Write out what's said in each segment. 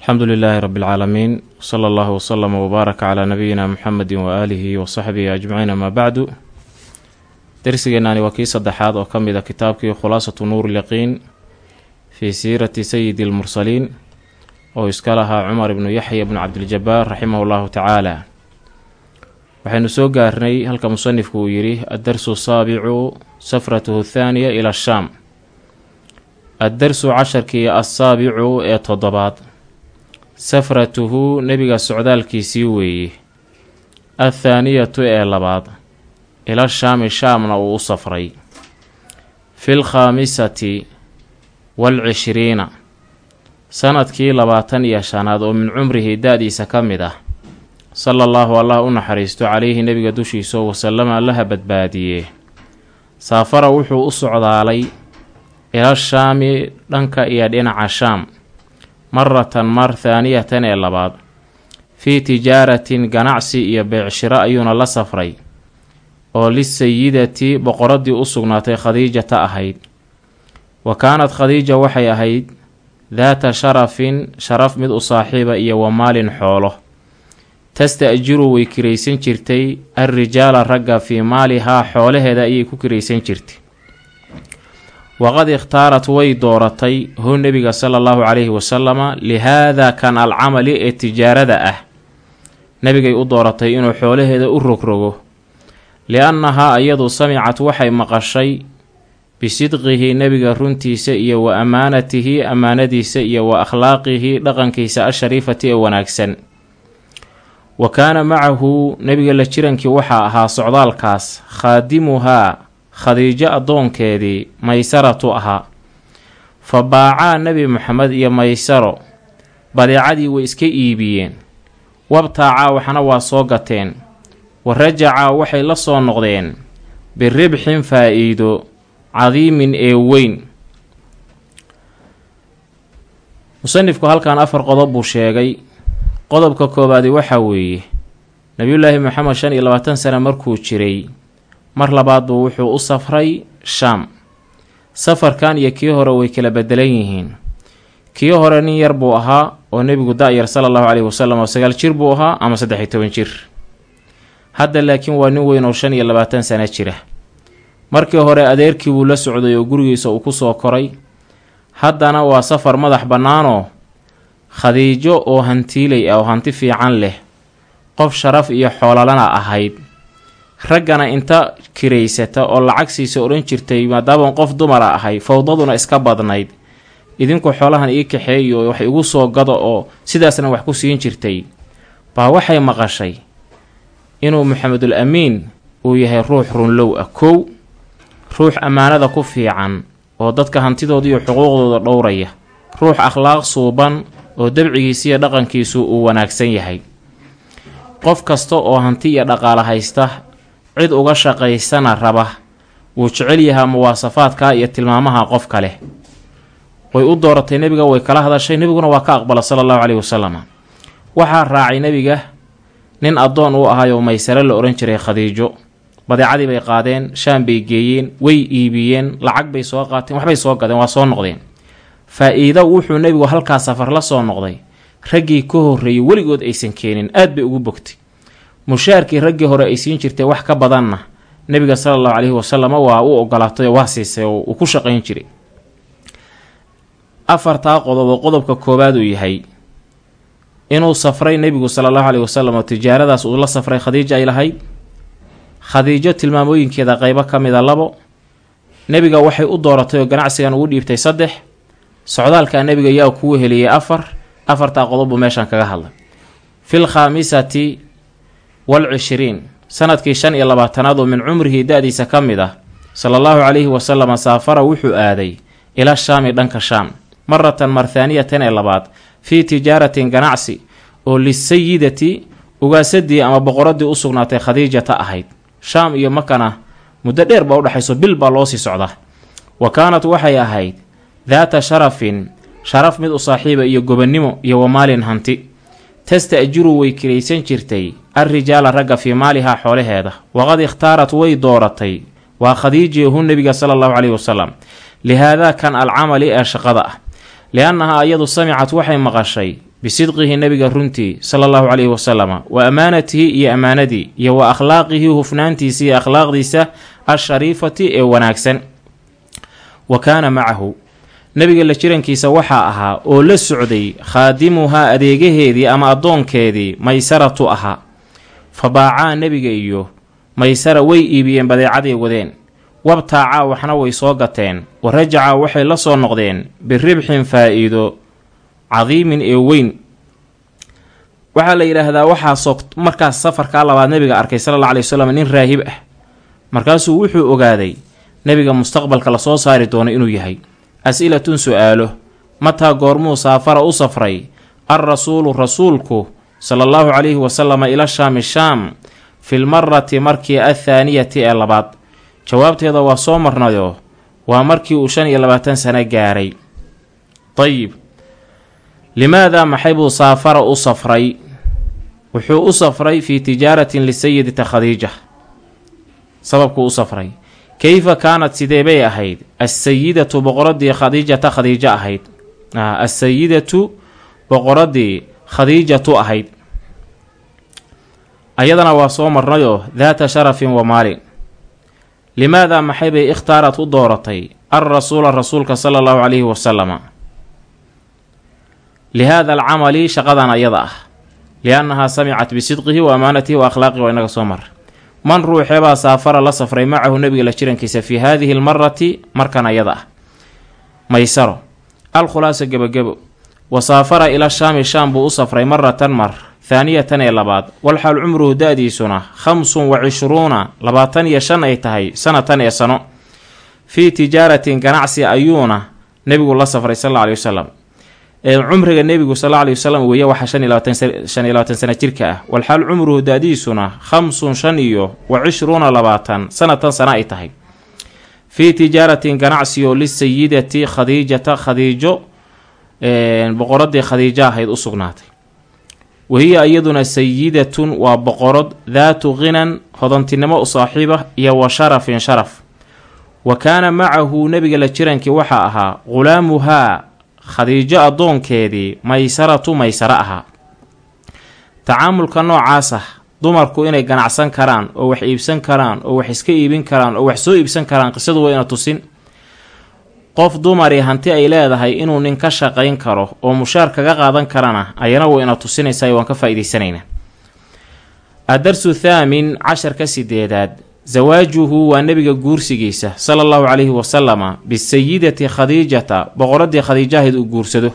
alxamdu lilaahi rabi اlcaalamiin wsala allahu wslama wbaaraka calaa nabiyina muxamedi waaalihi wa saxbihi ajmaciin amaa bacdu. Dersigeenani waa kii saddexaad oo ka mid a kitaabkii khulaasatu nuur lyaqiin fii siirati sayidi lmursaliin oo iska lahaa cumar ibnu yaxya bnu cabdiljabaar raximahu llahu tacaala. Waxaynu soo gaarnay halka musanifku uu yidhi addarsu saabicu safratuhu thaaniya ila shaam addarsu casharkii assaabicu ee toddobaad safratuhu nebiga socdaalkiisii weeye athaaniyatu ee labaad ila shaami shaamna uu u safray fil khaamisati waalcishriina sannadkii labaatan iyo shanaad oo min cumrihi da-diisa ka mid ah sala allaahu allah u naxariisto calayhi nebiga dushiisao wasalama allaha badbaadiyee saafara wuxuu u socdaalay ila shaami dhanka iyo dhinaca shaam maratan mar thaaniyatan ee labaad. Fii tijaaratin ganacsi iyo beecshiro ayuuna la safray oo lisayidati boqoradii u sugnaatay khadiijata ahayd. Wa kaanad khadiija waxay ahayd daata sharafin sharaf mid u saaxiiba iyo wa maalin xoolo. Tasta-jiru way kiraysan jirtay alrijaala ragga fii maalihaa xoolaheeda ayay ku kiraysan jirtay waqad ikhtaarat way dooratay hu nebiga sala allahu calayhi wasalama lihaada kan alcamali ee tijaarada ah nebigay u dooratay inuu xoolaheeda u rogrogo li-annahaa iyadu samicad waxay maqashay bisidqihi nebiga runtiisa iyo wa amaanatihi ammaanadiisa iyo wa akhlaaqihi dhaqankiisa ashariifati ee wanaagsan wa kaana macahu nebiga la jirankii waxaa ahaa socdaalkaas khaadimuhaa khadiijo addoonkeedii maysaratu ahaa. Fa baacaa nebi moxamed iyo maysaro badeecadii way iska iibiyeen. Wabtaacaa waxna waa soo gateen. Wa rajacaa waxay la soo noqdeen. Biribxin faa-iido cadiimin ee weyn. Musanifku halkan afar qodob buu sheegay. Qodobka koowaadi waxaa weeye nebiyullaahi moxamed shan iyo labaatan sano markuu jiray mar labaad wuxuu u safray shaam safarkan iyo kii hore way kala bedelan yihiin. Kii hore nin yar buu ahaa oo nebigu da-yar sala allahu caleyhi wasalam oo sagaal jir buu ahaa ama saddex iyo toban jir. Hadda laakiin waa nin weyn oo shan iyo labaatan sano jira. Markii hore adeerkii buu la socday oo gurigiisa uu ku soo koray. Haddana waa safar madax bannaanoo khadiijo oo hantiilay ah oo hanti fiican leh. Qof sharaf iyo xoolalana ahayd raggana inta kiraysata oo lacag siisa odhan jirtay maadaaman qof dumara ahay fowdaduna iska badnayd. Idinku xoolahan ii kaxeeyo wax igu soo gado oo sidaasna wax ku siin jirtay. Baa waxay maqashay inuu maxamedul amiin uu yahay ruux runlow ah kow ruux ammaanada ku fiican oo dadka hantidooda iyo xuquuqdooda dhowraya ruux akhlaaq suuban oo dabcigiisiiyo dhaqankiisu uu wanaagsan yahay. Qof kasta oo hanti iyo dhaqaale haysta cid uga shaqaysana raba. Wuu jecel yahaa muwaasafaadka iyo tilmaamaha qof kale. Way u dooratay nebiga way kala hadashay nebiguna waa ka aqbala sala allahu caleyhi wasalam waxaa raacay nebiga nin addoon uu ahaayoo maysare la odhan jiray khadiijo. Badeecadii bay qaadeen shaam bay geeyeen way iibiyeen lacag bay soo qaateen waxbay soo gadeen waa soo noqdeen. Faa-iido wuxuu nebigu halkaa safar la soo noqday. Raggii ka horreeyey weligood aysan keenin aad bay ugu bogtay mushaarkii raggii hore ay siin jirtay wax ka badanna nebiga sala allahu caleyhi wasalam waa u ogolaatay oo waa siisay oo uu ku shaqayn jiray. Afartaa qodob oo qodobka koowaad uu yahay inuu safray nebigu sala allahu caleyhi wasalam oo tijaaradaas uu la safray khadiija ay lahayd. Khadiijo tilmaamooyinkeeda qeybo ka mida labo nebiga waxay u dooratay oo ganacsigan ugu dhiibtay saddex socdaalkaa nebiga yaa ku weheliyey afar afartaa qodobbuu meeshan kaga hadlay. Fil khaamisati waalcishriin sannadkii shan iyo labaatanaad oo min cumrihi da-diisa ka mid ah sala allahu calayhi wasalama saafara wuxuu aaday ila shaami dhanka shaam maratan mar thaaniyatan ee labaad fii tijaaratin ganacsi oo lisayidati ugaasadii ama boqoradii u sugnaatay khadiijata ahayd shaam iyo makana muddo dheer baa udhexayso bil baa loo sii socdaa wa kaanat waxay ahayd daata sharafin sharaf mid u saaxiiba iyo gobannimo iyo wamaalin hanti tasta-jiru way kiraysan jirtay alrijaala ragga fii maalihaa xoolaheeda waqad ikhtaarat way dooratay. Waa khadiijiyahu nebiga sala allahu caleyhi wasalam lihaadaa kan alcamali ee shaqada ah. Li-annahaa iyadu samicad waxay maqashay bisidqihi nebiga runtii sala allahu caleyhi wasalama wa amaanatihi iyo ammaanadii iyo wa akhlaaqihi hufnaantiisa iyo akhlaaqdiisa ashariifati ee wanaagsan. Wa kaana macahu nebiga la jirankiisa waxaa ahaa oo la socday khaadimuhaa adeegaheedii ama addoonkeedii maysaratu ahaa fa baacaa nebiga iyo maysara way iibiyeen badeecaday wadeen. Wabtaacaa waxna way soo gateen. Wa rajacaa waxay la soo noqdeen biribxin faa-iido cadiimin ee weyn. Waxaa la yidhaahdaa waxaasoo markaas safarkaa labaad nebiga arkay sala alla alay wasalam nin raahib ah. Markaasuu wuxuu ogaaday nebiga mustaqbalka la soo saari doono inuu yahay as-ilatun su'aalo mataa goormuu saafara u safray alrasuulu rasuulku sala allahu calayhi wasalama ila shaami shaam filmarati markii athaaniyati ee labaad. Jawaabteeda waa soo marnayoo waa markii uu shan iyo labaatan sano gaaray. Dayib limaadaa maxay buu saafara u safray? Wuxuu u safray fii tijaaratin lisayidita khadiija. Sababkuu u safray keyfa kaanat sidee bay ahayd assayidatu boqoradii khadiijata khadiijo ahayd assayidatu boqoradii khadiijatu ahayd ayadana waa soo marnayoo daata sharafin wa maalin limaadaa maxay bay ikhtaarat u dooratay alrasuula rasuulka sala allahu calayhi wasalama lihaada alcamali shaqadan ayada ah liannahaa samicat bisidqihi wa amaanatihi wa akhlaaqihi waa inaga soo mara man ruuxeebaa saafara la safray macahu nebiga la jirankiisa fii haadihi almarati markan ayada ah. Maysaro alkhulaasa gebagebo wa saafara ila shaami shaam buu u safray maratan mar thaaniyatan ee labaad. Walxaal cumruhu da-diisuna khamsun wa cishruuna labaatan iyo shan ay tahay sanatan ee sano. Fii tijaaratin ganacsi ayuuna nebigu la safray sal alla aley wasalam cumriga nebigu sal alla aley wasalam weeye waxaa shan iyo labaatan sana jirka ah. Walxaal cumruhu da-diisuna khamsun shan iyo wa cishruuna labaatan sanatan sana ay tahay. Fii tijaaratin ganacsi oo lisayidati khadiijata khadiijo boqoradii khadiijo ahayd u sugnaatay. Wahiya iyaduna sayidatun waa boqorad daatu ghinan hodantinimo u saaxiiba iyo wa sharafin sharaf. Wa kaana macahu nebiga la jirankii waxaa ahaa ghulaamuhaa khadiijo addoonkeedii maysaratu maysaro ahaa tacaamulka noocaas ah dumarku inay ganacsan karaan oo wax iibsan karaan oo wax iska iibin karaan oo wax soo iibsan karaan qisadu wayna tusin. Qof dumari hanti ay leedahay inuu nin ka shaqayn karo oo mushaar kaga qaadan karana ayana wayna tusinaysaa waan ka faa-iideysanaynaa adarsu thaamin casharka sideedaad zawaajuhu waa nebiga guursigiisa sala allahu calayhi wasalama bisayidati khadiijata boqoradii khadiijahayd uu guursado.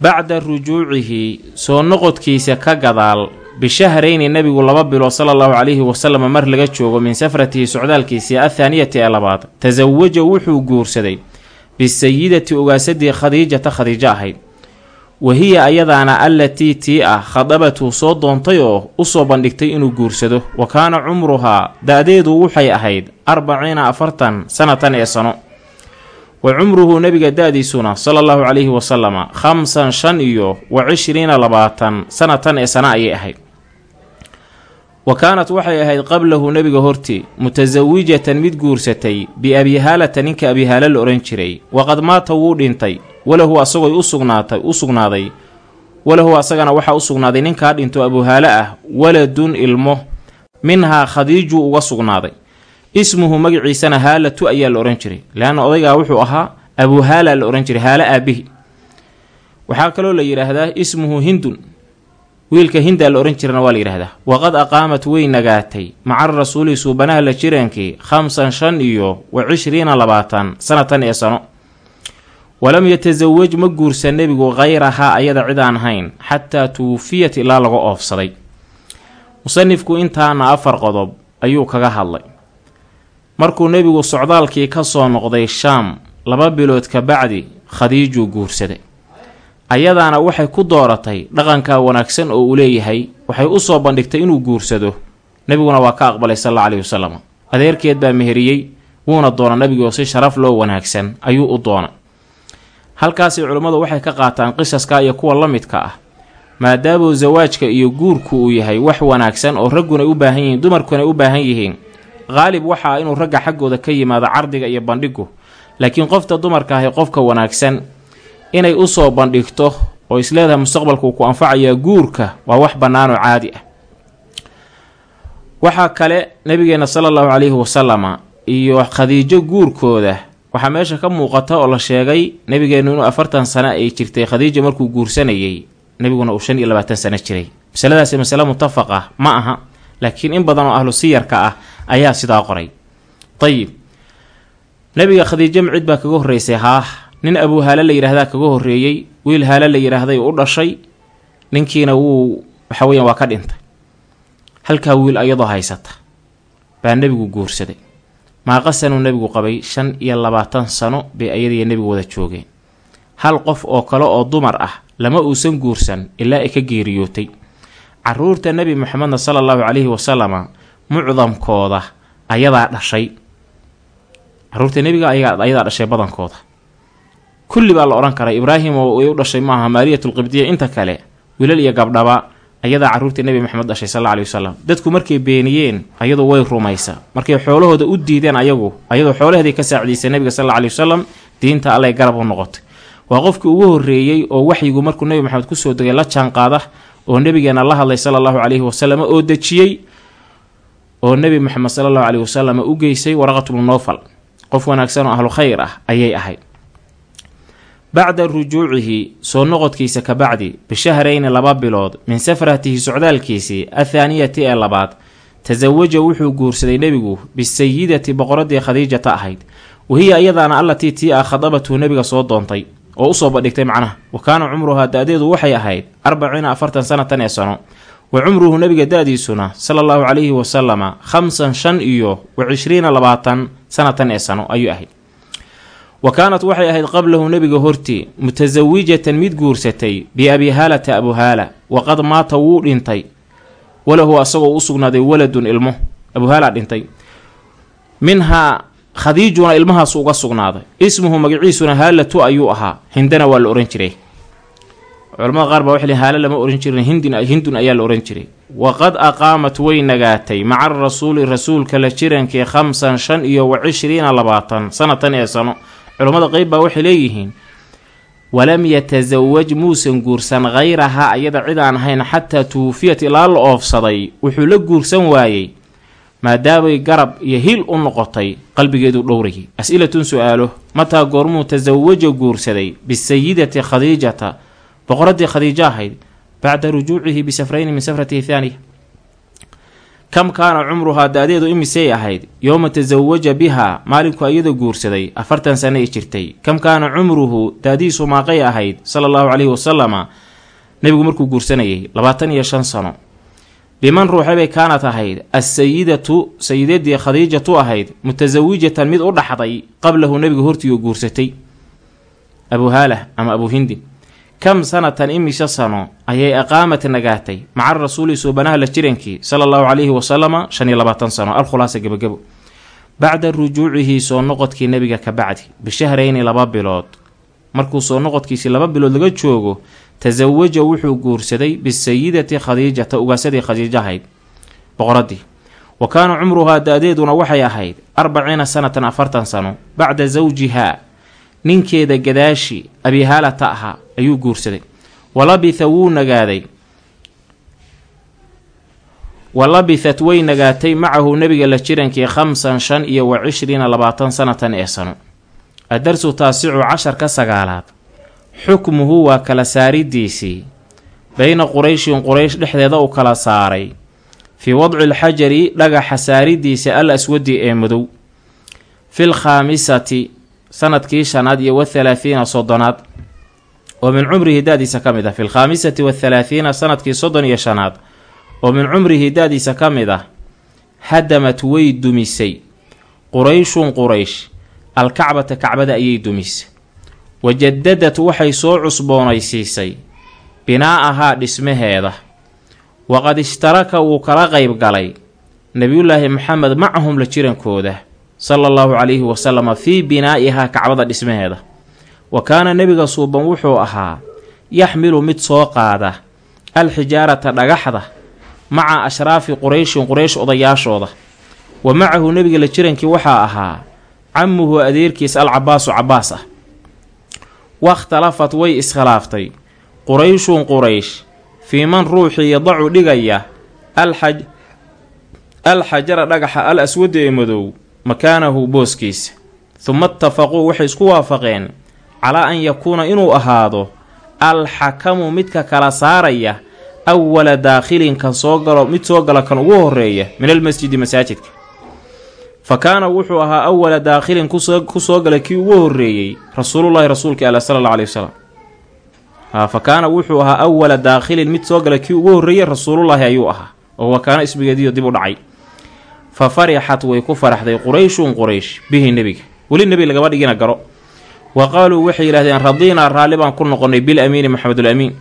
Bacda rujuucihi soo noqodkiisa ka gadaal bishahrayni nebigu laba bilood sala allahu calayhi wasalam mar laga joogo min safratihi socdaalkiisii athaaniyati ee labaad tasawaja wuxuu guursaday bisayidati ogaasadii khadiijata khadiijo ahayd wahiya ayadaana allatii tii ah khadabathu soo doontay oo u soo bandhigtay inuu guursado. Wa kaana cumruhaa da-deedu waxay ahayd arbaciina afartan sanatan ee sano. Wa cumruhu nebiga da-diisuna sala allahu calayhi wasalama khamsan shan iyo wa cishriina labaatan sanatan ee sano ayay ahayd. Wa kaanat waxay ahayd qablahu nebiga hortii mutasawijatan mid guursatay biabihaalata ninka abihaalo la odhan jiray. Waqad maata wuu dhintay walahu asagooy u sugnaatay u walahu asagana waxaa u sugnaaday ninkaa dhinto abuhaalo ah waladun ilmo minhaa khadiijuu uga sugnaaday. Ismuhu magaciisana haalatu ayaa la odhan jiray leanna odaygaa wuxuu ahaa abuhaala la odhan jiray haalo aabihi waxaa kaloo la yidhaahdaa ismuhu hindun wiilka hindaa la odhan jirana waa la yidhahdaa waqad aqaamat way nagaatay maca rasuuli suubanaha la jiraankii khamsan shan iyo wa cishriina labaatan sanatan ee sano walam yatasawaj ma guursan nebigu khayrahaa ayada cid aan ahayn xataa tuwufiyat ilaa laga oofsaday. Musanifku intaana afar qodob ayuu kaga hadlay. Markuu nebigu socdaalkii ka soo noqday shaam laba bilood ka bacdi khadiijuu guursaday. Ayadaana waxay ku dooratay dhaqankaa wanaagsan oo uu leeyahay waxay u soo bandhigtay inuu guursado. Nebiguna waa ka aqbalay sal alla calehi wasalam adeerkeed baa meheriyey wuuna doona nebigoo si sharaf loo wanaagsan ayuu u doona halkaasi culummadu waxay ka qaataan qisaska iyo kuwa la midka ah. Maadaamuu zawaajka iyo guurku uu yahay wax wanaagsan oo ragguna u baahan yihiin dumarkuna u baahan yihiin qaalib waxaa inuu ragga xaggooda ka yimaado cardiga iyo bandhigu. Laakiin qofta dumarka ahi qofka wanaagsan inay u soo bandhigto oo isleedahay mustaqbalku ku anfacayaa guurka waa wax bannaan oo caadi ah. Waxaa kale nabigeena sala allahu calayhi wasalama iyo khadiijo guurkooda waxaa meesha ka muuqata oo la sheegay nabigeenu inuu afartan sano ay jirtay khadiija markuu guursanayay nebiguna uu shan iyo labaatan sano jiray. Masaladaasi masale mutafaq ah ma aha laakiin in badan oo ahlu siyarka ah ayaa sidaa qoray. Dayib nabiga khadiijo micid baa kaga horreysay haah nin abuu haale la yidhaahdaa kaga horreeyey wiil haale la yidhaahday u dhashay ninkiina wuu waxa weeyaan waa ka dhintay. Halkaa wiil ayadoo haysata baa nebigu guursaday maaqa sanuu nebigu qabay shan iyo labaatan sano bay ayadiiyo nebigu wada joogeen. Hal qof oo kale oo dumar ah lama uusan guursan ilaa ay ka geeriyootay. Caruurta nebi moxamedna sala allahu calayhi wasalama mucdamkooda ayadaa dhashay. Caruurta nebiga ayadaa dhashay badankooda. Kulli baa la odhan karaa ibraahim oo u dhashay maaha maariyatulqibdiya inta kale wiilal iyo gabdhaba ayadaa carruurta nebi maxamed dhashay sal aley wasalam dadku markay beeniyeen ayadu way rumaysa. Markay xoolahooda u diideen ayagu ayadoo xoolaheeday ka saacidaysay nebiga sal aley wasalam diinta allay garab u noqotay. Waa qofkii ugu horreeyey oo waxyigu markuu nebi maxamed ku soo degay la jaanqaada oo nebigeena la hadlay sala allahu calayhi wasalam oo dejiyey oo nebi moxamed sala allahu caleyhi wasalam u geysay waraqatubnu noofal qof wanaagsan oo ahlu khayr ah ayay ahayd bacda rujuucihi soo noqodkiisa ka bacdi bishahrayni laba bilood min safratihi socdaalkiisii athaaniyati ee labaad tasawaja wuxuu guursaday nebigu bisayidati boqoradii khadiijata ahayd. Wahiya iyadaana allatii tii ah khadabathu nebiga soo doontay oo u soo bandhigtay macnaha wa kaana cumruhaa da-deedu waxay ahayd arbaciina afartan sanatan ee sano. Wa cumruhu nebiga da-diisuna sala allahu calayhi wasalama khamsan shan iyo wa cishriina labaatan sanatan ee sano ayuu ahayd wa kaanat waxay ahayd qablahu nebiga hortii mutasawijatan mid guursatay biabi haalata abuhaala waqad maata wuu dhintay. Walahu asagoo u sugnaaday waladun ilmo. Abuhaala dhintay. Minhaa khadiijuna ilmahaasu uga sugnaaday. Ismuhu magaciisuna haalatu ayuu ahaa. Hindana waa la ohan jiray. Culamada qaar baa waxay leeyiin haale lama ohan jirin hindin hindun ayaa la ohan jiray. Waqad aqaamat way nagaatay maca rasuuli rasuulka la jirankii khamsan shan iyo wa cishriina labaatan sanatan ee sano culammada qeyb baa waxay leeyihiin walam yatasawaj muusan guursan khayrahaa ayada cid aan ahayn xataa tuwufiyat ilaa la oofsaday wuxuu la guursan waayey maadaamay garab iyo hil u noqotay qalbigeedu dhowrayay. As-ilatun su'aalo mataa goormuu tasawaja guursaday bisayidati khadiijata boqoradii khadiijo ahayd bacda rujuucihi bisafrayni min safratihi thaaniya kam kaana cumruhaa da-deedu imisay ahayd yowma tasawaja bihaa maalinku iyada guursaday afartan sano ay jirtay. Kam kaana cumruhu daadiisu maaqay ahayd sala allahu caleyhi wasalama nebigu markuu guursanayay labaatan iyo shan sano. Biman ruuxebay kaanat ahayd assayidatu sayidadii khadiijatu ahayd mutasawijatan mid u dhaxday qablahu nebiga hortiioo guursatay. Abuhaalah ama abuhindin kam sanatan imisha sano ayay aqaamat nagaatay maca rasuuli suubanaha la jirankii sala allahu calayhi wasalama shan iyo labaatan sano alkhulaasa gebagabo bacda rujuucihi soo noqodkii nebiga ka bacdi bishahrayni laba bilood markuu soo noqodkiisii laba bilood laga joogo tasawaja wuxuu guursaday bisayidati khadiijata ugaasadii khadiijo ahayd boqoradii wa kaana cumruhaa da-deeduna waxay ahayd arbaciina sanatan afartan sano bacda zawjihaa ninkeeda gadaashi abihaalata ahaa ayuu guursaday. Walabitha wuu nagaaday. Wa labithat way nagaatay macahu nebiga la jirankii khamsan shan iyo wa cishriina labaatan sanatan ee sano. Adarsu taasicu casharka sagaalaad. Xukmuhu waa kala saaridiisii. Beyna qurayshin quraysh dhexdeeda u kala saaray. Fii wadci alxajari dhagaxa saaridiisa al aswadi ee madow. Fil khaamisati sannadkii shanaad iyo wathalaathiina soddonaad. oo min cumrihi da-diisa ka mid ah fil khaamisati wathalaathiina sannadkii soddon iyo shanaad oo min cumrihi da-diisa ka mid ah hadamat way dumisay. Qurayshun quraysh alkacbata kacbada ayay dumisay. Wajadadat waxay soo cusboonaysiisay binaa-ahaa dhismaheeda. Waqad ishtaraka wuu kala qeyb galay. Nebiyullaahi maxamed macahum la jirankooda sala allahu calayhi wasalama fii binaa'ihaa kacbada dhismaheeda wa kaana nebiga suuban wuxuu ahaa yaxmilu mid soo qaada alxijaarata dhagaxda maca ashraafi qurayshin quraysh odayaashooda. Wa macahu nebiga la jirankii waxaa ahaa camuhu adeerkiis alcabaasu cabaas ah. Wakhtalafat way iskhilaaftay qurayshun quraysh fii man ruuxii yadacu dhigaya alxaj alxajara dhagaxa al aswada ee madow makaanahu booskiisa. Huma itafaquu waxay isku waafaqeen calaa an yakuuna inuu ahaado alxakamu midka kala saaraya awala daakhilin kan soo galo mid soo gala kan ugu horreeya min almasjidi masaajidka. Fa kaana wuxuu ahaa awala daakhilin ku soo gala kii ugu horreeyey rasuulullaahi rasuulka ala sala alla aley wasalam fa kaana wuxuu ahaa awala daakhilin mid soo gala kii ugu horreeyey rasuulullaahi ayuu ahaa. Oo wa kaana ismigeediyo dib u dhacay fa farixat way ku faraxday qurayshun quraysh bihi nebiga. Weli nebi lagama dhigina garo. Wa qaaluu waxay yidhahdeen radiinaa raalli baan ku noqonnay bil amiini maxamedul amiin.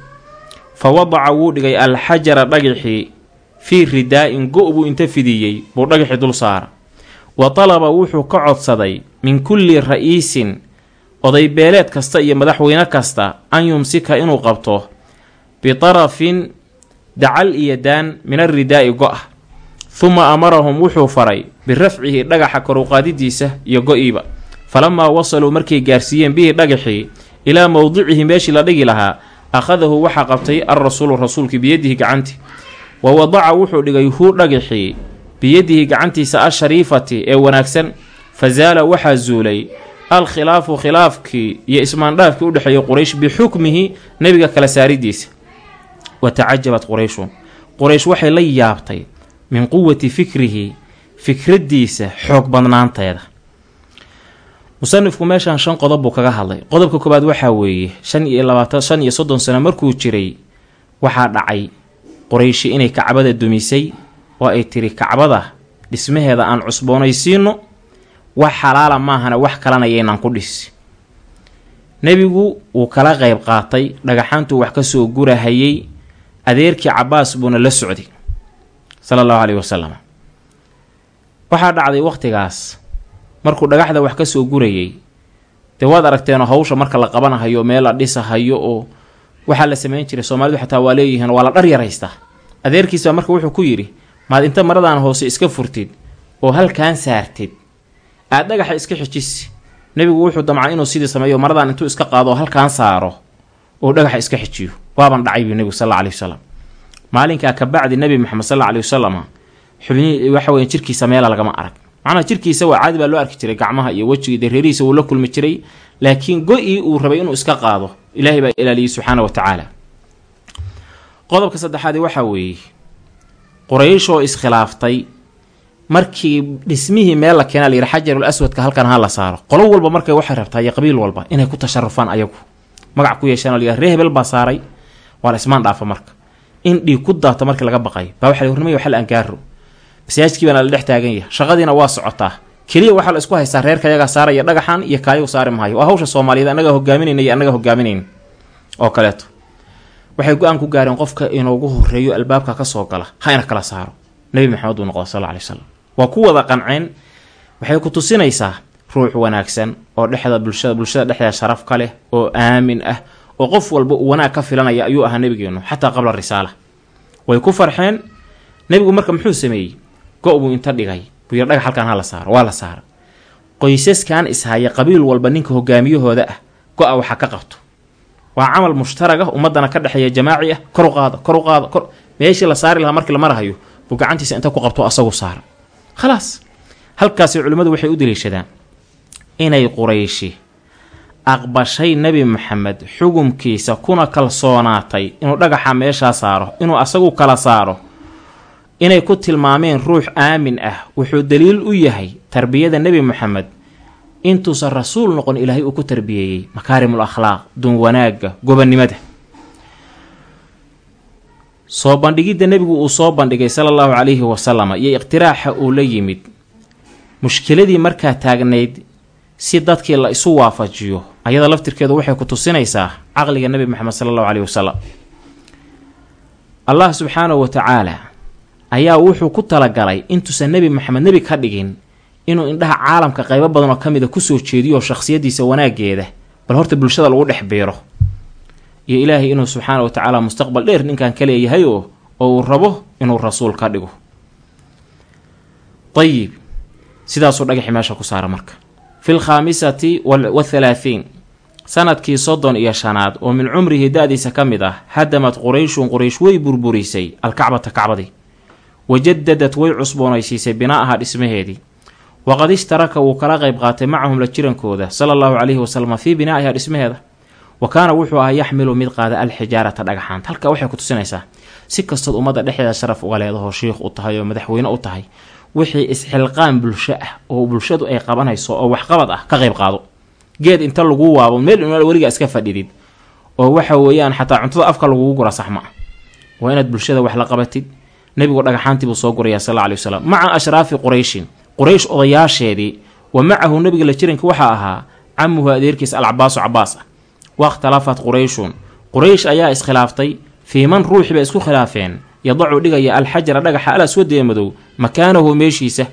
Fa wadaca wuu dhigay alxajara dhagixii fii ridaa-in go- buu inta fidiyey buu dhagaxii dul saara. Wa talaba wuxuu ka codsaday min kulli ra'iisin oday beeleed kasta iyo madaxweyne kasta an yumsika inuu qabto bitarafin dacal iyo daan min alridaa'i go-a huma amarahum wuxuu faray birafcihi dhagaxa koruqaadidiisa iyo go-iiba. Falamaa wasaluu markay gaarsiiyeen bihi dhagaxii ilaa mowdicihi meeshii la dhigi lahaa akhadahu waxaa qabtay alrasuulu rasuulkii biyadihi gacanti wa wadaca wuxuu dhigay huu dhagaxii biyadihi gacantiisa ashariifati ee wanaagsan. Fa saala waxaa zuulay alkhilaafu khilaafkii iyo ismaandhaafkii u dhexeeyay quraysh bixukmihi nebiga kala saaridiisa. Wa tacajabat qurayshun. Quraysh waxay la yaabtay min quwati fikrihi fikraddiisa xoog badnaanteeda. Musanifku meeshaan shan qodob buu kaga hadlay. Qodobka koowaad waxaa weeye shan iyo labaatan shan iyo soddon sano markuu jiray waxaa dhacay qorayshi inay kacbada dumisay oo ay tiri kacbada dhismaheeda aan cusboonaysiino wax xalaala maahana wax kalena yaynaan ku dhisi nebigu wuu kala qayb qaatay dhagaxaantuu wax ka soo gurahayay adeerkii cabaas buuna la socday sala allahu caleyhi wasalam waxaa dhacday wakhtigaas markuu dhagaxda wax ka soo gurayay dee waad aragteenoo hawsha marka la qabanahayo meel la dhisahayo oo waxaa la samayn jiray soomaalidu xataa waa leeyihiin waa la dhar yaraystaa adeerkiisbaa marka wuxuu ku yidhi maad inta maradan hoose iska furtid oo halkaan saartid. Aad dhagaxa iska xijisi nebigu wuxuu damcaa inuu sidii sameeyo maradan intuu iska qaado oo halkaan saaro oo dhagaxa iska xijiyo. Waaban dhacay buu nebigu sal alla aley wasalam maalinkaa kabacdi nebi maxamed sal alla aley wasalam xubnihii waxa weya jirkiisa meela lagama arag. Macnaha jirkiisa waa caadi baa loo arki jiray gacmaha iyo wejiga dareerihiisa wuu la kulmi jiray laakiin go-ii uu rabay inuu iska qaado. Ilaahay baa ilaaliyey subxaana wa tacaala. Qodobka saddexaadi waxaa weeye qurayshoo iskhilaaftay markii dhismihii meel la keena layidhi xajarul aswadka halkan ha la saaro. Qolo walba markay waxay rabtaa iyo qabiil walba inay ku tasharufaan ayagu. Magac ku yeeshaan layidhaha ree hebel baa saaray. Waa la ismaan dhaafa marka in dhiig ku daata markii laga baqay. Baa waxa la hornimaya xal aan gaaro masaajidkii baana la dhex taagan yahay shaqadiina waa socotaa. Keliya waxaa la isku haystaa reerka yagaa saaraya dhagaxan iyo kaayagu saari maayo. Waa hawsha soomaaliyeed annagaa hogaaminayna iyo annaga hogaaminayn oo kaleeto. Waxay go'aan ku gaareen qofka inuugu horeeyo albaabka ka soo gala ha kala saaro. Nebi maxamed uu noqda sal lla alay waa ku wada qanceen waxay ku tusinaysaa ruux wanaagsan oo dhexda bulshada bulshada dhexdeeda sharaf ka leh oo aamin ah oo qof walba uu wanaag ka filanaya ayuu ahaa nebigeenu xataa qabla risaala. Way ku farxeen nebigu marka muxuu sameeyey? Go- buu inta dhigay. Buu yidhi dhagax halkaan ha la saaro waa la saara. Qoysaskan ishaya qabiil walba ninka hogaamiyahooda ah go-a waxa ka qabto. Waa camal mushtarag ah ummadana ka dhexeeya jamaaci ah kor u qaada kor u qaada kor meeshii la saari lahaa markii la marahayo buu gacantiisa inta ku qabto asagu saara. Khalaas. Halkaasi culimmadu waxay u daliishadaan inay qurayshi aqbashay nebi maxamed xugumkiisa kuna kalsoonaatay inuu dhagaxa meeshaa saaro inuu asagu kala saaro. Inay ku tilmaameen ruux aamin ah wuxuu daliil u yahay tarbiyada nebi moxamed intuusan rasuul noqon ilaahay uu ku tarbiyeeyey makaarimul akhlaaq duun wanaagga gobonnimada soo bandhigidda nebigu uu soo bandhigay sala allahu calayhi wasalama iyo iqtiraaxa uu la yimid. Mushkiladii markaa taagnayd si dadkii la isu waafajiyo ayada laftirkeedu waxay ku tusinaysaa caqliga nebi moxamed sala allahu caleyhi wasalam allah subxaanahu wa tacaala ayaa wuxuu ku talagalay intuusan nebi moxamed nebi ka dhigin inuu indhaha caalamka qaybo badan oo ka mida ku soo jeediyo shakhsiyadiisa wanaageeda bal horta bulshada lagu dhex biiro iyo ilaahay inuu subxaana wa tacaala mustaqbal dheer ninkan ka leeyahay oo oo uu rabo inuu rasuul ka dhigo. Ayib sidaasuu dhagaxi meesha ku saara marka. Fi lkhaamisati wathalaathiin sannadkii soddon iyo shanaad oo min cumrihi da-diisa ka mid ah hadamad qurayshun quraysh way burburisay alkacbata kacbadii. Wajadadad way cusboonaysiisay bina'aha dhismaheedii. Waqad ishtaraka wuu kala qayb qaatay macahum la jirankooda sala allahu calayhi wasalam fii binaa'iha dhismaheeda. Wa kaana wuxuu ahaa yaxmilu mid qaada alxijaarata dhagaxaanta halkaa waxay ku tusinaysaa si kastood ummadda dhexdeeda sharaf uga leedaho shiikh u tahay oo madaxweyne u tahay wixii isxilqaan bulsho ah oo bulshadu ay qabanayso oo waxqabad ah ka qayb qaado geed inta lagu waabo meel weligaa iska fadhidid oo waxa weeyaan xataa cuntada afka lagugu gura saxma waa inaad bulshada wax la qabatid. Nebigu dhagaxaantii buu soo guraya sal alyi wasalam maca ashraafi qurayshin quraysh odayaasheedii wa macahu nebiga la jiranka waxaa ahaa camuhu adeerkiis alcabaasu cabaas ah. Wakhtalafat qurayshun quraysh ayaa iskhilaaftay. Fii man ruuxii bay isku khilaafeen. Yadacu dhigaya alxajara dhagaxa al aswadi ee madow makaanahu meeshiisa.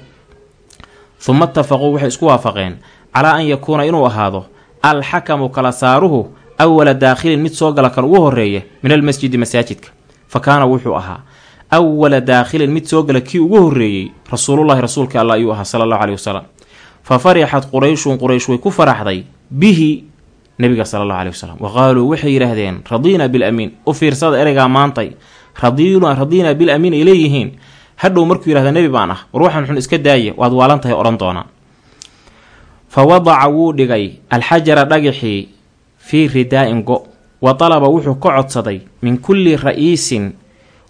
Huma itafaquu waxay isku waafaqeen calaa an yakuuna inuu ahaado alxakamu kala saaruhu awala daakhilin mid soo gala kan ugu horreeya min almasjidi masaajidka. Fa kaana wuxuu ahaa awala daakhilin mid soo gala kii ugu horreeyey rasuulullahi rasuulka alla ayuu ahaa sala allahu caleyhi wasalam fa farixat qurayshun quraysh way ku faraxday bihi nebiga sala allahu caleyhi wasalam wa qaaluu waxay yidhaahdeen radiina bilamiin u fiirsada ereygaa maantay. Radiina radiina bil amiin ay leeyihiin. Hadhow markuu yihahda nebi baan ah war waxaan xun iska daaya waad waalan tahay odhan doonaa fa wadaca wuu dhigay alxajara dhagaxii fii ridaa-in go wa dalaba wuxuu ka codsaday min kulli ra'iisin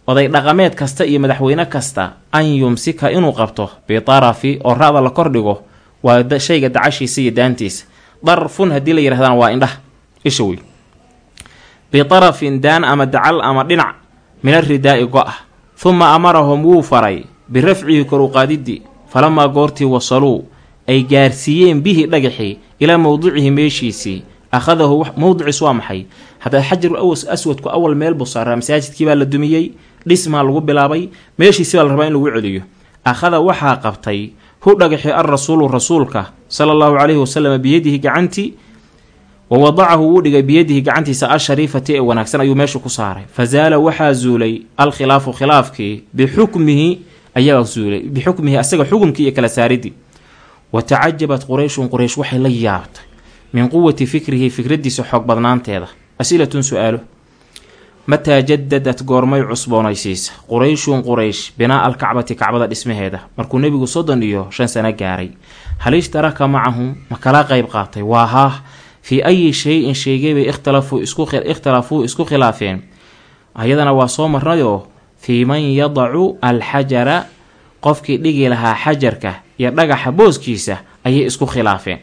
oday dhaqameed kasta iyo madaxweyne kasta an yumsika inuu qabto bitarafi oo ra-da la kordhigo waa shayga dacashiisa iyo daantiisa darfun haddii la yidhahdana waa indhaha. Isha wey bitarafin daan ama dacal ama dhinac min aridaa'i go-ah huma amarahum wuu faray birafcihi kor u qaadidii falamaa goortii wasaluu ay gaarsiiyeen bihi dhagaxii ilaa mowdicihi meeshiisii. Akhadahu mowdiciis waa maxay? Hadda xajaru awas aswadku awal meel buu saaraa masaajidkii baa la dumiyey dhismaa lagu bilaabay meeshiisi baa la rabaa in lagu celiyo. Akhada waxaa qabtay hu dhagaxii al rasuulu rasuulka sala allahu calayhi wasalam biyadihi gacantii wa wadacahu wuu dhigay biyadihi gacantiisa ashariifati ee wanaagsan ayuu meesha ku saaray. Fa zaala waxaa zuulay alkhilaafu khilaafkii bixukmihi ayaa zuulay bixukmihi asaga xukumkii iyo kala saaridii wa tacajabat qurayshun quraysh waxay la yaabtay min quwati fikrihi fikraddiisa xoog badnaanteeda asilatun su'aalo mataa jadadat goormay cusboonaysiisa qurayshun quraysh binaa alkacbati kacbada dhismaheeda markuu nebigu soddon iyo shan sano gaaray hal ishtaraka macahum ma kala qayb qaatay waa haah fii ayi shay-in sheegay bay ikhtalafuu isku khilaafeen ayadana waa soo marnayoo fii man yadacu alxajara qofkii dhigi lahaa xajarka iyo dhagaxa booskiisa ayay isku khilaafeen.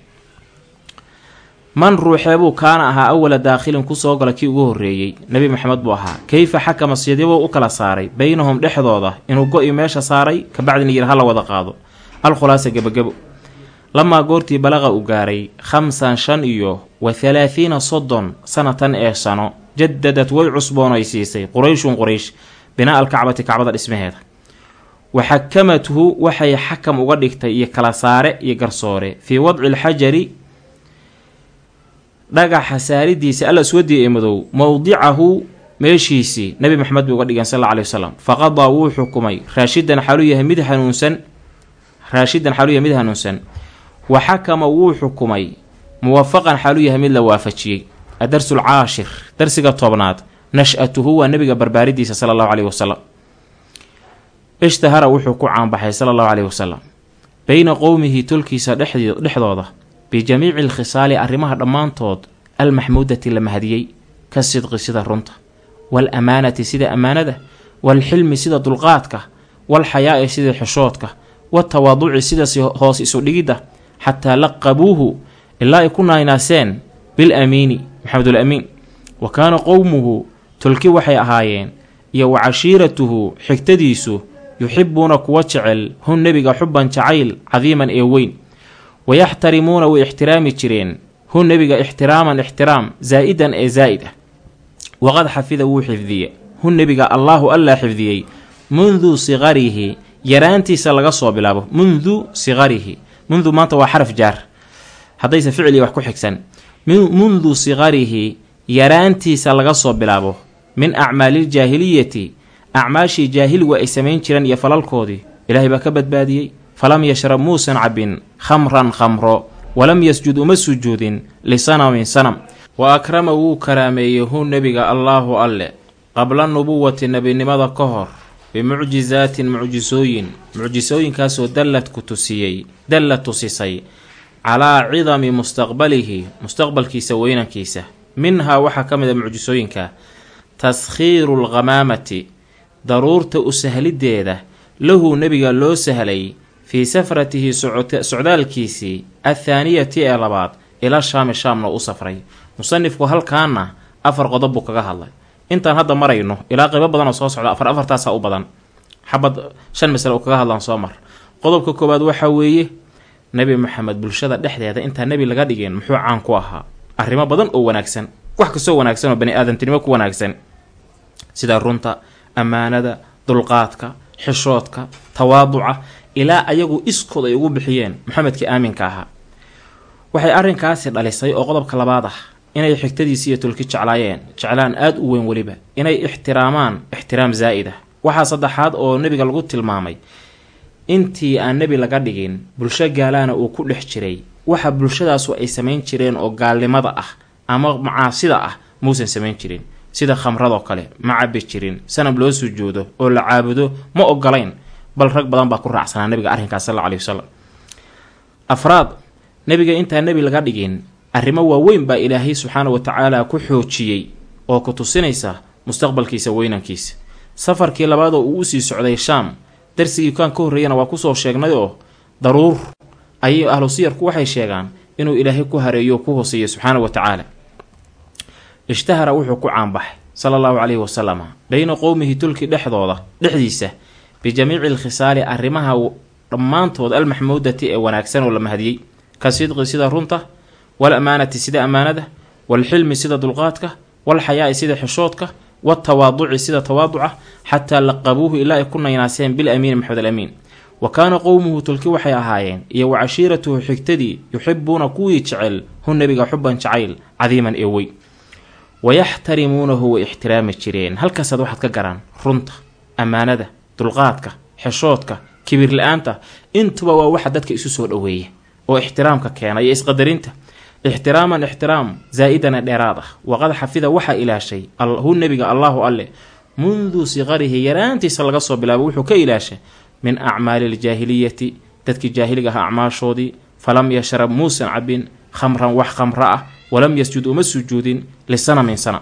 Man ruuxeebuu kaana ahaa awala daakhilin ku soo gala kii ugu horreeyey. Nebi maxamed buu ahaa keyfa xakama sidyabuu u kala saaray? Beynahum dhexdooda inuu go-i meesha saaray kabacdina yir hala wada qaado. Alkhulaasa gebagebo lamaa goortii balaqa uu gaaray khamsan shan iyo wa halaathiina soddon sanatan ee sano jadadad way cusboonaysiisay qurayshun quraysh binaa alkacbati kacbada dhismaheeda wa xakamathu waxay xakam uga dhigtay iyo kala saare iyo garsoore. Fii wadci alxajari dhagaxa saaridiisa al aswadi ee madow mowdicahu meeshiisii nebi maxamed bay uga dhigeen sal alla aley wasalam faqadaa wuu xukumay raashidan xaaluu yahay mid hanuunsan raashidan xaaluu yahay mid hanuunsan. Wa xakama wuu xukumay muwafaqan xaaluu yahay mid la waafajiyey. Adarsu lcaashir darsiga tobnaad nash-atuhu waa nebiga barbaaridiisa sala allahu caleyhi wasalam ishtahara wuxuu ku caanbaxay sala allahu caleyhi wasalam beyna qowmihi tolkiisa dhexdooda bijamiici alkhisaali arrimaha dhammaantood almaxmuudati la mahadiyey ka sidqi sida runta waalamaanati sida ammaanada waalxilmi sida dulqaadka waalxayaa'i sida xishoodka watawaaduci sidas hoos isu dhigidda xataa laqabuuhu ilaa ay ku naaynaaseen bil amiini maxamedul amiin. Wa kaana qowmuhu tolki waxay ahaayeen iyo wa cashiiratuhu xigtadiisu yuxibuuna kuwa jecel hun nebiga xuban jacayl cadiiman ee weyn. Wayaxtarimuuna way ixtiraami jireen hu nebiga ixtiraaman ixtiraam zaa-idan ee zaa'id ah. Waqad xafida wuu xifdiye hu nebiga allaahu allaa xifdiyey mundu siqarihi yaraantiisa laga soo bilaabo mundu siqarihi mundu maanta waa xaraf jaar. Haddayse ficliga wax ku xigsan. Mundu siqarihi yaraantiisa laga soo bilaabo min acmaaliiljaahiliyati acmaashii jaahiligu ay samayn jireen iyo falalkoodii. Ilaahay baa ka badbaadiyey. Falam yashrab muusan cabin khamran khamro walam yasjud uma sujuudin lisanamin sanam. Wa akrama wuu karaameeyey hu nebiga allaahu alle. Qabla nubuwati nebinimada ka hor bimucjisaatin mucjisooyin. Mucjisooyinkaasoo dallad ku tusiyey dallad tusisay. Calaa cidami mustaqbalihi mustaqbalkiisa weynankiisa. Minhaa waxaa ka mid a mucjisooyinka. Taskhiiru lghamaamati daruurta u sahlideeda lahu nebiga loo sahlay fii safratihi socdaalkiisii athaaniyati ee labaad ila shaami shaamna u safray. Musanifku halkaana afar qodob buu kaga hadlay. Intaan hadda marayno ilaa qaybo badanoo soo socda afar afartaasaa u badan. Xabad shan masale uu kaga hadlaan soo mar. Qodobka koowaad waxaa weeye nebi maxamed bulshada dhexdeeda intaan nebi laga dhigin muxuu caan ku ahaa. Arrimo badan oo wanaagsan wax kastoo wanaagsan oo bani aadamtinimo ku wanaagsan. Sida runta ammaanada dulqaadka xishoodka tawaaduca ilaa ayagu iskood ay ugu bixiyeen maxamedkii aaminka ahaa. Waxay arrinkaasi dhalisay oo qodobka labaad ah inay xigtadiisi iyo tulki jeclaayeen jeclaan aada u weyn weliba inay ixtiraamaan ixtiraam zaa'id ah. Waxaa saddexaad oo nebiga lagu tilmaamay intii aan nebi laga dhigin bulsho gaalaana uu ku dhex jiray. Waxa bulshadaasu ay samayn jireen oo gaalnimada ah ama macaasida ah muusan samayn jirin sida khamradoo kale ma cabi jirin. Sanab loo sujuudo oo la caabudo ma ogolayn bal rag badan baa ku raacsanaa nabiga arrinkaas sal aley wasalam afraad nebiga intaan nebi laga dhigin arrimo waaweyn baa ilaahay subxaana wa tacaala ku xoojiyey oo ku tusinaysa mustaqbalkiisa weynankiisa. Safarkii labaadoo uu u sii socday shaam darsigii kaan ka horreeyana waa ku soo sheegnay oo daruur. Ayay ahlu siyarku waxay sheegaan inuu ilaahay ku hareeyo o ku hooseeyo subxaana wa tacaala ishtahara wuxuu ku caanbaxay sala allahu caleyhi wasalama bayna qowmihi tulki dhexdooda dhexdiisa bijamiici alkhisaali arrimaha dhammaantood almaxmuudati ee wanaagsan oo la mahadiyey ka sidqi sida runta wal amaanati sida ammaanada walxilmi sida dulqaadka walxayaa'i sida xishoodka watawaaduci sida tawaaduca xataa laqabuuhu ilaa ay ku naynaaseen bil amiini maxamed alamiin. Wa kaana qowmuhu tulki waxay ahaayeen iyo wa cashiiratuhu xigtadii yuxibuuna kuwii jecel hu nebiga xuban jacayl cadiiman ee wey wayaxtarimuunahu way ixtiraami jireen. Halkaasaad waxaad ka garaan runta ammaanada dulqaadka xeshoodka kibir la'aanta intuba waa waxa dadka isu soo dhoweeya oo ixtiraamka keena iyo isqadarinta. Ixtiraaman ixtiraam zaa-idana dheeraad ah. Waqad xafida waxaa ilaashay hu nebiga allaahu alle mundu siqarihi yaraantiisa laga soo bilaabo wuxuu ka ilaashay min acmaali aljaahiliyati dadkii jaahiliga ahaa acmaashoodii falam yashrab muusan cabin khamran wax khamra ah walam yasjud uma sujuudin lisanamin sana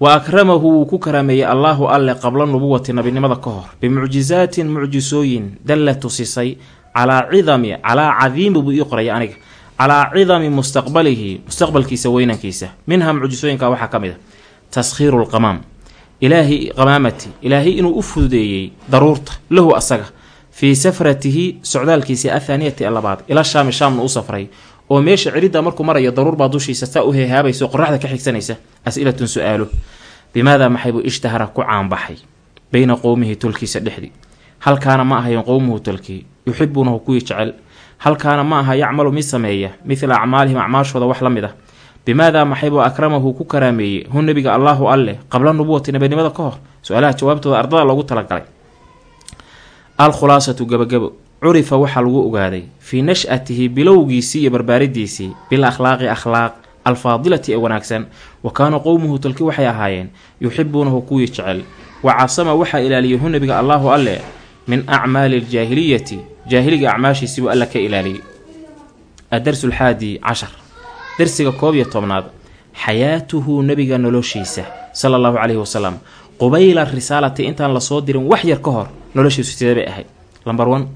wa akramahu wuu ku karaameeyey allaahu alle qabla nubuwati nabinimada ka hor bimucjisaatin mucjisooyin dalla tusisay calaa cidami calaa cadiimi buu ii qoraya aniga calaa cidami mustaqbalihi mustaqbalkiisa weynankiisa minha mucjisooyinka waxaa ka mid a taskhiiru lqamaam ilaahi qamaamati ilaahay inuu u fududeeyey daruurta lahu asaga fii safratihi socdaalkiisii athaaniyati labaad ila shaami shaamna u safray oo meesha ciridda markuu marayo daruur baa dushiisa saa u heehaabayso qoraxda ka xigsanaysa as-ilatun su'aalo bimaadaa maxay buu ishtahara ku caanbaxay beyna qowmihi tulkiisa dhexdii halkaana ma ahayen qowmuhu tulkii yuxibuunahu kuwii jecel. Halkaana ma aha yacmalu mid sameeya midla acmaalihim acmaashooda wax la mid ah. Bimaadaa maxaybuu akramahu ku karaameeyey? Hu nebiga allaahu alleh qabla nubuwati nabinimada ka hor? Su'aalaha jawaabtooda ardada loogu talagalay. Alkhulaasatu gabagabo curifa waxaa lagu ogaaday fii nash-atihi bilowgiisii iyo barbaaridiisii bil akhlaaqi akhlaaq alfaadilati ee wanaagsan. Wa kaana qowmuhu talki waxay ahaayeen yuxibuunahu kuwii jecel. Wa casama waxaa ilaaliyey hu nebiga allaahu alleh min acmaali aljaahiliyati jaahiliga acmaashiisiibuu alla ka ilaaliyey. Adarsu alxaadi cashar darsiga koob iyo tobnaad. Xayaatuhu nebiga noloshiisa sala allahu caleyhi wasalam qubayla risaalati intaan la soo dirin wax yar ka hor noloshiisu sidee bay ahayd? Lamber one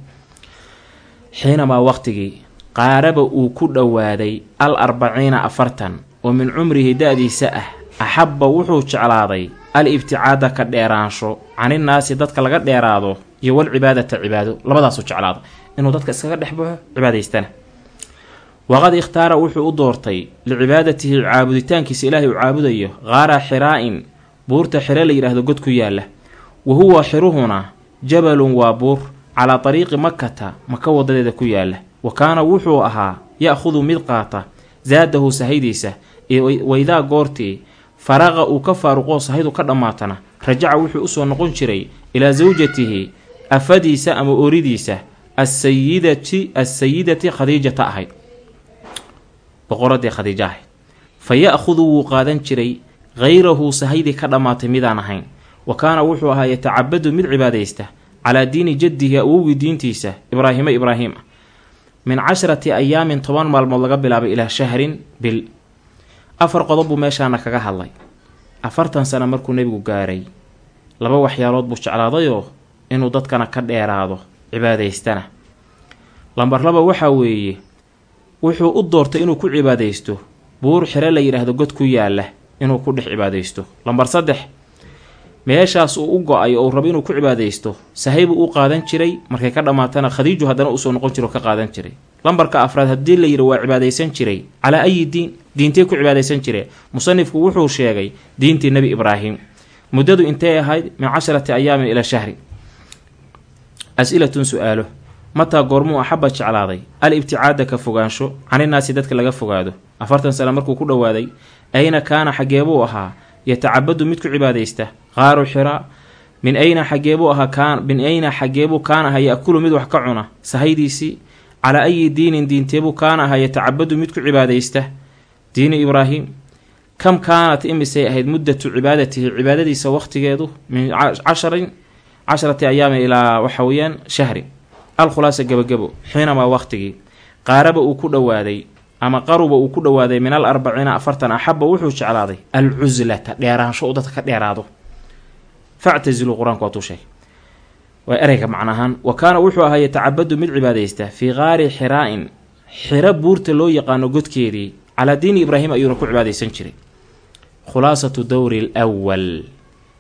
xiinamaa waqtigii qaaraba uu ku dhowaaday al arbaciina afartan oo min cumrihi da-diisa ah axabba wuxuu jeclaaday al ibticaada ka dheeraansho caninnaasi dadka laga dheeraado iyo wal cibaadata cibaado labadaasuu jeclaada inuu dadka iskaga dhex baxo cibaadaystana. Waqad ikhtaara wuxuu u doortay licibaadatihi caabuditaankiisa ilaahay uu caabudayo qaara xiraa-in buurta xire la yidhaahdo god ku yaalla wa huwa xiruhuna jabalun waa buur calaa dariiqi makata maka wadadeeda ku yaalla. Wa kaana wuxuu ahaa ya-khudu mid qaata saadahu sahaydiisa waydaa goortii faraqa uu ka faaruqoo sahaydu ka dhammaatana rajaca wuxuu u soo noqon jiray ilaa sawjatihi afadiisa ama ooridiisa asayidati asayidati khadiijata ahayd. Boqoradii khadiijo ahayd. Fa ya-khudu wuu qaadan jiray hayrahu sahaydii ka dhammaatay midaan ahayn. Wa kaana wuxuu ahaa yatacabadu mid cibaadaysta calaa diini jaddihi awowgii diintiisa ibraahiima ibraahiim ah min casharati ayaamin toban maalmood laga bilaabay ilaa shahrin bil afar qodob buu meeshaana kaga hadlay afartan sano markuu nebigu gaaray laba waxyaalood buu jeclaadayoo inuu dadkana ka dheeraado cibaadaystana lambar laba waxaa weeye wuxuu u doortay inuu ku cibaadaysto buur xire la yidhaahdo god ku yaalla inuu ku dhex cibaadaysto lambar saddex meeshaas uu u go'ay oo uu rabo inuu ku cibaadaysto sahaybuu u qaadan jiray markay ka dhammaatana khadiiju haddana u soo noqon jiro ka qaadan jiray. Lambarka afraad haddii la yidhi waa cibaadaysan jiray calaa ayi diin diintee ku cibaadaysan jiree musanifku wuxuu sheegay diintii nebi ibraahim. Muddadu intay ahayd min casharati ayaamin ilaa shahri. As-ilatun su'aalo mataa goormuu axaba jeclaaday al ibticaada ka fogaansho caninaasi dadka laga fogaado. Afartan sano markuu ku dhowaaday ayna kaana xageebuu ahaa yatacabadu mid ku cibaadaysta qaaru xiraa min ayna xageebuu ahaa kaan min ayna xageebuu kaana ahaa ya-kulu mid wax ka cuna sahaydiisii calaa ayi diinin diinteebuu kaana ahaa yatacabadu mid ku cibaadaysta. Diini ibraahim kam kaanat imisay ahayd muddatu cibaadatihi cibaadadiisa waqtigeedu min casharin casharati ayaamin ilaa waxa weeyaan shahri. Alkhulaasa gebagebo xiinamaa waqtigii qaaraba uu ku dhowaaday ama qaruba uu ku dhowaaday min al arbaciina afartan axaba wuxuu jeclaaday alcuslata dheeraansho uu dadka ka dheeraado factazilu qur'aanku waatuu sheegay waa ereyga macnaahaan wa kaana wuxuu ahaa yatacabadu mid cibaadaysta fii qaari xiraa-in xiro buurta loo yaqaano godkeedii calaa diini ibraahim ayuuna ku cibaadaysan jiray khulaasatu dowri lwal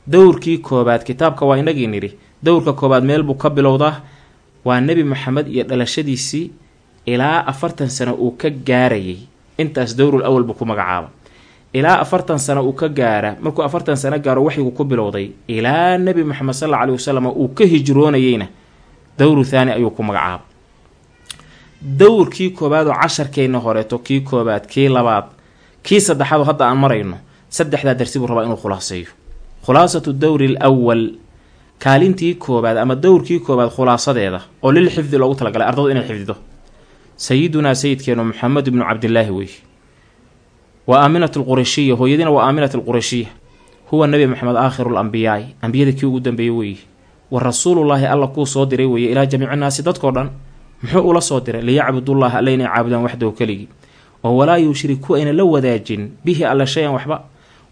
dowrkii koobaad kitaabka waa inagii nidhi dowrka koobaad meel buu ka bilowdaa waa nebi maxamed iyo dhalashadiisii ilaa afartan sano uu ka gaarayay intaas dowrul awal buu ku magacaaba ilaa afartan sano uu ka gaara markuu afartan sano gaaro waxyigu ku bilowday. Ilaa nebi moxamed sal alla aley wasalam uu ka hijroonayeyna dowru thaani ayuu ku magacaaba dowrkii koobaad oo casharkeenna horeeto kii koobaad kii labaad kii saddexaad oo hadda aan marayno saddexdaa darsi buu rabaa inuu khulaaseeyo. Khulaasatu dowri lwal kaalintii koobaad ama dowrkii koobaad khulaasadeeda oo lil xifdi loogu talagalay ardadu inay xifdido. Sayidunaa sayidkeenu maxamed ibnu cabdilaahi wey wa aaminatu lqurashiya hooyadiina waa aaminat alqurashiya huwa nebi maxamed aakhiru lambiyaai ambiyada kii ugu dambeeyey weeye wa rasuulullaahi alla kuu soo diray weeye ilaa jamiici naasi dadkoo dhan muxuu ula soo diray. Liyacbudullaha alla inay caabudaan waxdahu keligii. Oo walaa yushriku ayna la wadaajin bihi alla shay-an waxba.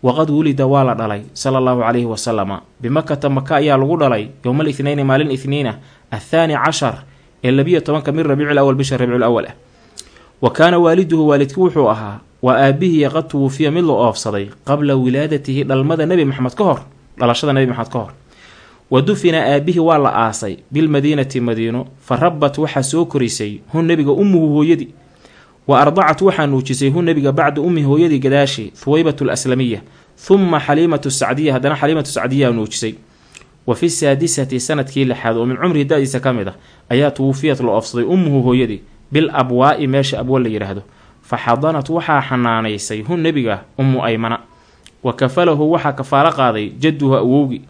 Waqad wulida waa la dhalay sala allahu calayhi wasalama bimakata maka ayaa lagu dhalay yowmal ithnayni maalin ithniina athaani cashar ee labiyo tobanka min rabiicil bisha rabiicul awal ah wa kaana waaliduhu waalidki wuxuu ahaa waa aabihii qad tuwufiya mid la oofsaday qabla wilaadatihi dhalmada nebi maxamed ka hor dhalashada nebi maxamed ka hor. Wa dufina aabihii waa la aasay bilmadiinati madiino fa rabbat waxaa soo korisay hun nebiga ummuhu hooyadii. Wa ardacat waxaa nuujisay hu nebiga bacda ummihi hooyadii gadaashi huwaybatu laslamiya huma xaliimatu sacdiya haddana xaliimatu sacdiyaa nuujisay. Wa fi saadisati sannadkii lixaad oo min cumrihi da-diisa ka mid ah ayaa tuwufiyad la oofsaday ummuhu hooyadii bil abwaa'i meesha abwa la yidhaahdo fa xadanat waxaa xanaanaysay hu nebiga ummu aymana. Wa kafalahu waxaa kafaalo qaaday jadduhu awowgi.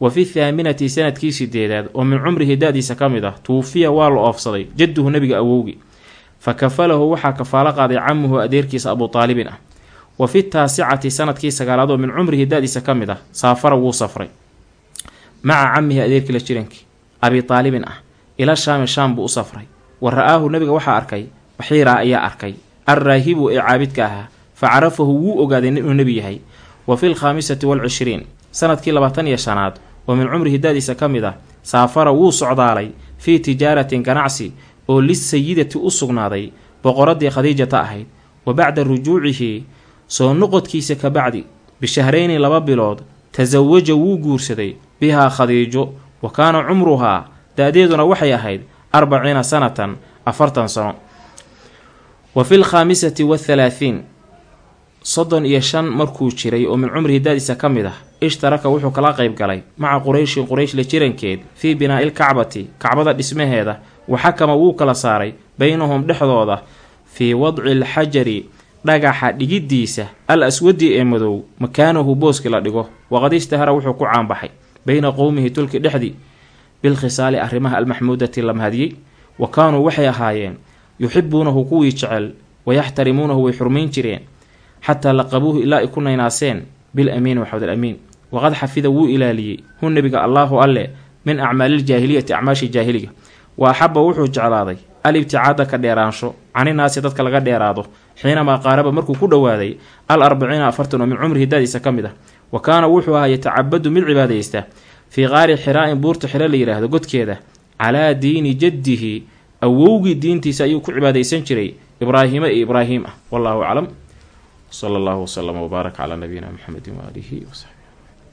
Wa fi thaaminati sannadkii sideedaad oo min cumrihi da-diisa ka mid ah tuwufiya waa la oofsaday jadduhu nebiga awowgi. Fa kafalahu waxaa kafaalo qaaday camuhu adeerkiisa abu taalibin ah. Wa fi taasicati sannadkii sagaalaad oo min cumrihi da-diisa ka mid ah saafara wuu safray. Maca camihi adeerkii la jirankii abi taalibin ah ila shaami shaam buu u safray wa ra'aahu nebiga waxaa arkay baxiiraa ayaa arkay alraahibu ee caabidka ahaa fa carafahu wuu ogaaday inuu nebi yahay wa fi lkhaamisati waalcishriin sannadkii labaatan iyo shanaad oo min cumrihi da-diisa ka mid ah saafara wuu socdaalay fii tijaaratin ganacsi oo lisayidati u sugnaaday boqoradii khadiijata ahayd wa bacda rujuucihi soo noqodkiisa ka bacdi bishahrayni laba bilood tasawaja wuu guursaday bihaa khadiijo wa kaana cumruhaa da-deeduna waxay ahayd arbaciina sanatan afartan sano wa fi lkhaamisati wathalaathiin soddon iyo shan markuu jiray oo min cumrihi da-diisa ka mid ah ishtaraka wuxuu kala qayb galay maca qurayshin quraysh la jirankeed fii binaa'i lkacbati kacbada dhismaheeda wa xakama wuu kala saaray beynahum dhexdooda fii wadci alxajari dhagaxa dhigiddiisa al aswadi ee madow makaanahu booski la dhigo waqad ishtahara wuxuu ku caanbaxay beyna qowmihi tulki dhexdii bilkhisaali arrimaha almaxmuudati la mahadiyey. Wa kaanuu waxay ahaayeen yuxibuunahu kuwii jecel wayaxtarimuunahu way xurmayn jireen xataa laqabuuhu ilaa ay ku naynaaseen bil amiini waxawd alamiin waqad xafida wuu ilaaliyey hu nebiga allaahu alle min acmaaliiljaahiliyati acmaashii jaahiliga. Wa axaba wuxuu jeclaaday al ibticaada ka dheeraansho caninaasi dadka laga dheeraado xiinamaa qaaraba markuu ku dhowaaday al arbaciina afartan oo min cumrihi daadiisa ka mid ah. Wa kaana wuxuu ahaa yatacabadu mid cibaadaysta fii qaari xiraa'in buurta xiro la yidhaahdo godkeeda calaa diini jaddihi awowgii diintiisa ayuu ku cibaadaysan jiray ibraahiima iyo ibraahiim ah. Wallaahu aclam. Sala allahu waslama wbaarak calaa nabiyina muxamedi waaalihi wasaxbi